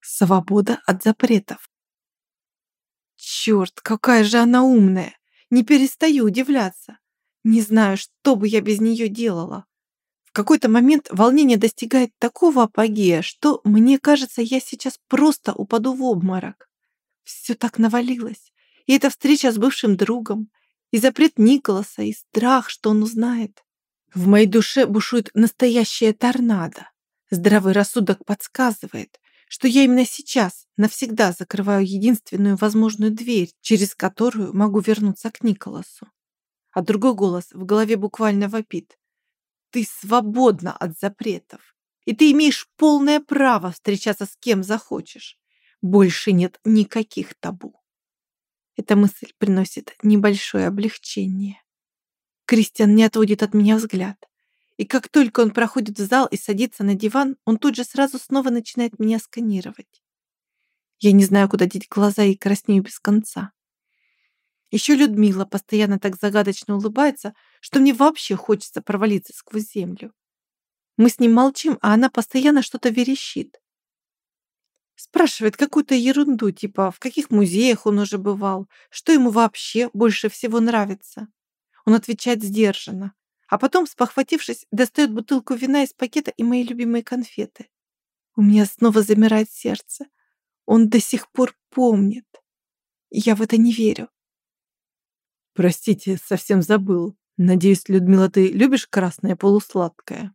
Свобода от запретов. Черт, какая же она умная! Не перестаю удивляться. Не знаю, что бы я без нее делала. В какой-то момент волнение достигает такого апогея, что мне кажется, я сейчас просто упаду в обморок. Все так навалилось. И эта встреча с бывшим другом, и запрет Николаса, и страх, что он узнает. В моей душе бушует настоящая торнадо. Здравый рассудок подсказывает, что я именно сейчас навсегда закрываю единственную возможную дверь, через которую могу вернуться к Николасу. А другой голос в голове буквально вопит. Ты свободна от запретов, и ты имеешь полное право встречаться с кем захочешь. Больше нет никаких табу. Эта мысль приносит небольшое облегчение. Кристиан не отводит от меня взгляд. И как только он проходит в зал и садится на диван, он тут же сразу снова начинает меня сканировать. Я не знаю, куда деть глаза и краснею без конца. Еще Людмила постоянно так загадочно улыбается, что мне вообще хочется провалиться сквозь землю. Мы с ним молчим, а она постоянно что-то верещит. Спрашивает какую-то ерунду, типа в каких музеях он уже бывал, что ему вообще больше всего нравится. Он отвечает сдержанно, а потом, спохватившись, достает бутылку вина из пакета и мои любимые конфеты. У меня снова замирает сердце. Он до сих пор помнит. Я в это не верю. Простите, совсем забыл. Надеюсь, Людмила, ты любишь красное полусладкое?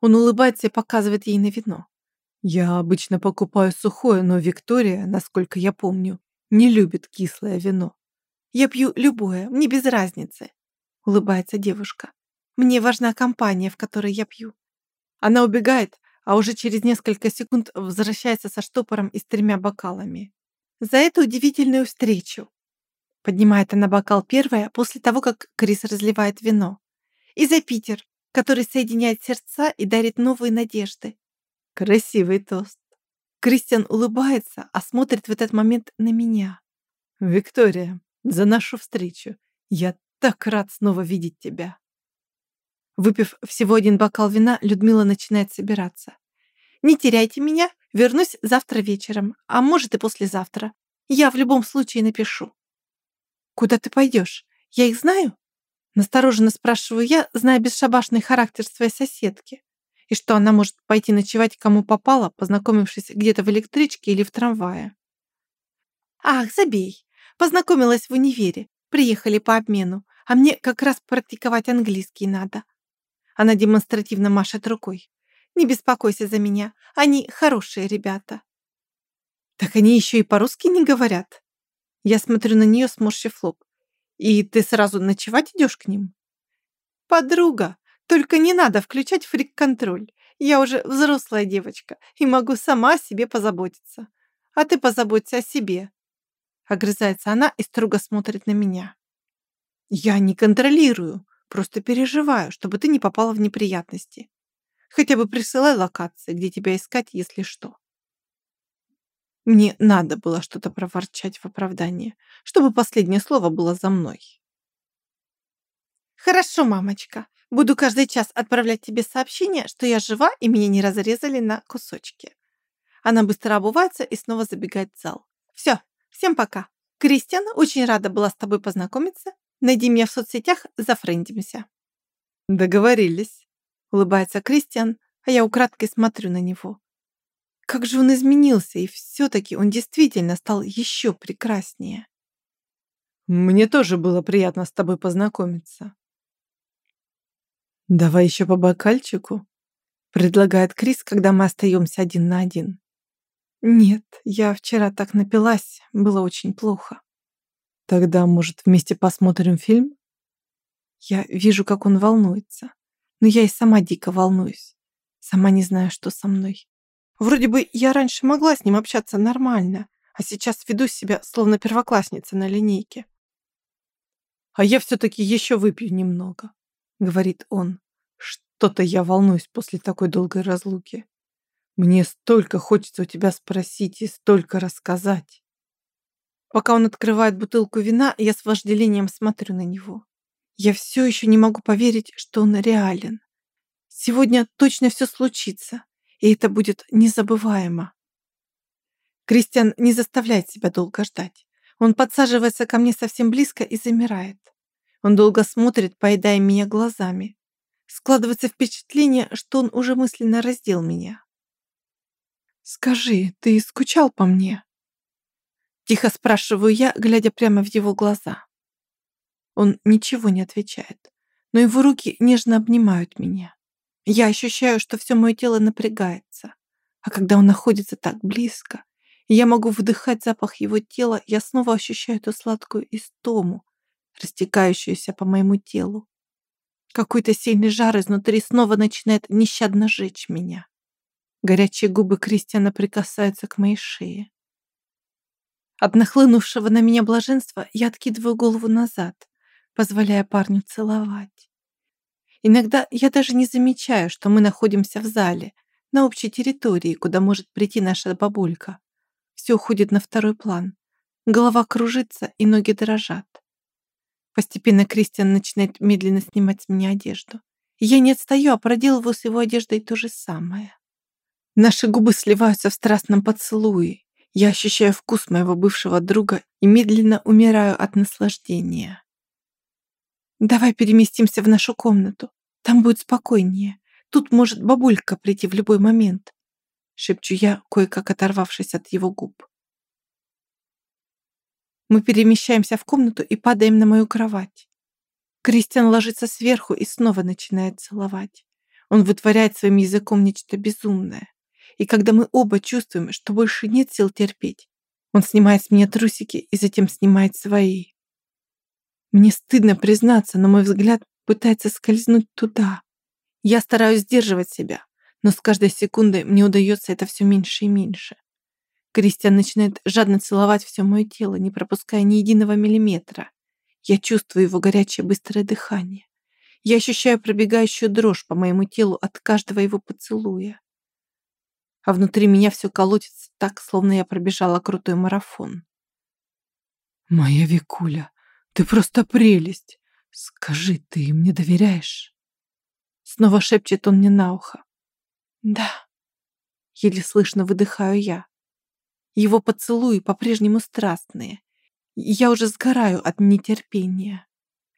Он улыбается и показывает ей на вино. Я обычно покупаю сухое, но Виктория, насколько я помню, не любит кислое вино. Я пью любое, мне без разницы улыбается девушка. Мне важна компания, в которой я пью. Она убегает, а уже через несколько секунд возвращается со штопором и с тремя бокалами. За эту удивительную встречу. Поднимает она бокал первая после того, как Крис разливает вино. И за Питер, который соединяет сердца и дарит новые надежды. Красивый тост. Кристиан улыбается, а смотрит в этот момент на меня. Виктория, за нашу встречу. Я так рад снова видеть тебя. Выпив всего один бокал вина, Людмила начинает собираться. Не теряйте меня, вернусь завтра вечером, а может и послезавтра. Я в любом случае напишу. Куда ты пойдешь? Я их знаю? Настороженно спрашиваю я, зная бесшабашный характер своей соседки. И что она может пойти ночевать кому попало, познакомившись где-то в электричке или в трамвае. Ах, забей. Познакомилась в универе. Приехали по обмену, а мне как раз практиковать английский надо. Она демонстративно машет рукой. Не беспокойся за меня, они хорошие ребята. Так они еще и по-русски не говорят. Я смотрю на нее, сморщив лоб. И ты сразу ночевать идешь к ним? Подруга, только не надо включать фрик-контроль. Я уже взрослая девочка и могу сама о себе позаботиться. А ты позаботься о себе. Огрызается она и строго смотрит на меня. Я не контролирую, просто переживаю, чтобы ты не попала в неприятности. Хотя бы присылай локации, где тебя искать, если что. Мне надо было что-то проворчать в оправдание, чтобы последнее слово было за мной. Хорошо, мамочка. Буду каждый час отправлять тебе сообщение, что я жива и меня не разрезали на кусочки. Она быстро обувается и снова забегает в зал. Все, Всем пока. Кристиан, очень рада была с тобой познакомиться. Найди меня в соцсетях, зафрендимся. Договорились. Улыбается Кристиан, а я украдкой смотрю на него. Как же он изменился, и все-таки он действительно стал еще прекраснее. Мне тоже было приятно с тобой познакомиться. Давай еще по бокальчику, предлагает Крис, когда мы остаемся один на один. Нет, я вчера так напилась, было очень плохо. Тогда, может, вместе посмотрим фильм? Я вижу, как он волнуется. Но я и сама дико волнуюсь. Сама не знаю, что со мной. Вроде бы я раньше могла с ним общаться нормально, а сейчас веду себя словно первоклассница на линейке. А я все-таки еще выпью немного, говорит он. Что-то я волнуюсь после такой долгой разлуки. Мне столько хочется у тебя спросить и столько рассказать. Пока он открывает бутылку вина, я с вожделением смотрю на него. Я все еще не могу поверить, что он реален. Сегодня точно все случится, и это будет незабываемо. Кристиан не заставляет себя долго ждать. Он подсаживается ко мне совсем близко и замирает. Он долго смотрит, поедая меня глазами. Складывается впечатление, что он уже мысленно раздел меня. «Скажи, ты скучал по мне?» Тихо спрашиваю я, глядя прямо в его глаза. Он ничего не отвечает, но его руки нежно обнимают меня. Я ощущаю, что все мое тело напрягается. А когда он находится так близко, и я могу вдыхать запах его тела, я снова ощущаю эту сладкую истому, растекающуюся по моему телу. Какой-то сильный жар изнутри снова начинает нещадно жечь меня. Горячие губы Кристиана прикасаются к моей шее. От нахлынувшего на меня блаженства я откидываю голову назад, позволяя парню целовать. Иногда я даже не замечаю, что мы находимся в зале, на общей территории, куда может прийти наша бабулька. Все уходит на второй план. Голова кружится и ноги дрожат. Постепенно Кристиан начинает медленно снимать с меня одежду. Я не отстаю, а проделываю с его одеждой то же самое. Наши губы сливаются в страстном поцелуе. Я ощущаю вкус моего бывшего друга и медленно умираю от наслаждения. «Давай переместимся в нашу комнату. Там будет спокойнее. Тут может бабулька прийти в любой момент», шепчу я, кое-как оторвавшись от его губ. Мы перемещаемся в комнату и падаем на мою кровать. Кристиан ложится сверху и снова начинает целовать. Он вытворяет своим языком нечто безумное. И когда мы оба чувствуем, что больше нет сил терпеть, он снимает с меня трусики и затем снимает свои. Мне стыдно признаться, но мой взгляд пытается скользнуть туда. Я стараюсь сдерживать себя, но с каждой секундой мне удается это все меньше и меньше. Кристиан начинает жадно целовать все мое тело, не пропуская ни единого миллиметра. Я чувствую его горячее быстрое дыхание. Я ощущаю пробегающую дрожь по моему телу от каждого его поцелуя. А внутри меня все колотится так, словно я пробежала крутой марафон. «Моя Викуля, ты просто прелесть! Скажи, ты мне доверяешь?» Снова шепчет он мне на ухо. «Да», — еле слышно выдыхаю я. Его поцелуи по-прежнему страстные. Я уже сгораю от нетерпения.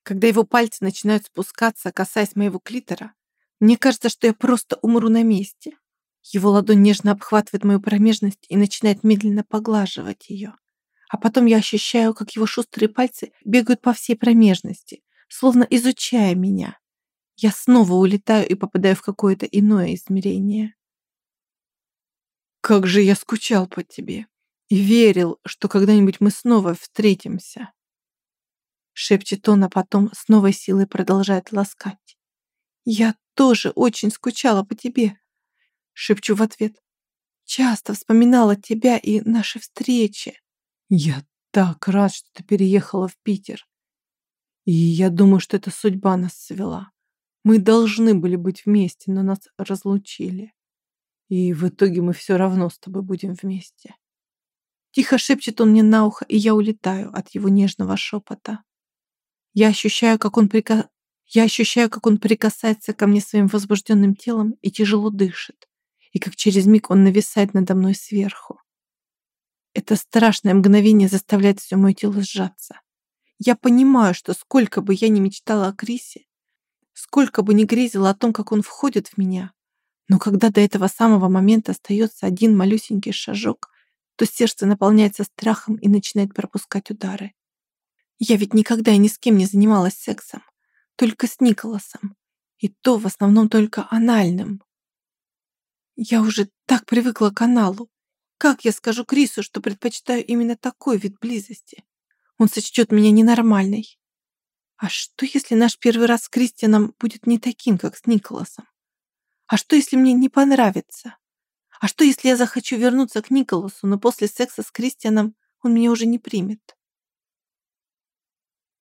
Когда его пальцы начинают спускаться, касаясь моего клитора, мне кажется, что я просто умру на месте. Его ладонь нежно обхватывает мою промежность и начинает медленно поглаживать ее. А потом я ощущаю, как его шустрые пальцы бегают по всей промежности, словно изучая меня. Я снова улетаю и попадаю в какое-то иное измерение. Как же я скучал по тебе и верил, что когда-нибудь мы снова встретимся. Шепчет он, а потом с новой силой продолжает ласкать. Я тоже очень скучала по тебе. Шепчу в ответ. Часто вспоминала тебя и наши встречи. Я так рад, что ты переехала в Питер. И я думаю, что это судьба нас свела. Мы должны были быть вместе, но нас разлучили. И в итоге мы все равно с тобой будем вместе. Тихо шепчет он мне на ухо, и я улетаю от его нежного шепота. Я ощущаю, как он прика... Я ощущаю, как он прикасается ко мне своим возбужденным телом и тяжело дышит, и как через миг он нависает надо мной сверху. Это страшное мгновение заставляет все мое тело сжаться. Я понимаю, что сколько бы я ни мечтала о Крисе, сколько бы ни грезила о том, как он входит в меня, но когда до этого самого момента остается один малюсенький шажок, то сердце наполняется страхом и начинает пропускать удары. Я ведь никогда и ни с кем не занималась сексом, только с Николасом, и то в основном только анальным. Я уже так привыкла к аналу. Как я скажу Крису, что предпочитаю именно такой вид близости? Он сочтет меня ненормальной. А что, если наш первый раз с Кристианом будет не таким, как с Николасом? А что, если мне не понравится? А что, если я захочу вернуться к Николасу, но после секса с Кристианом он меня уже не примет?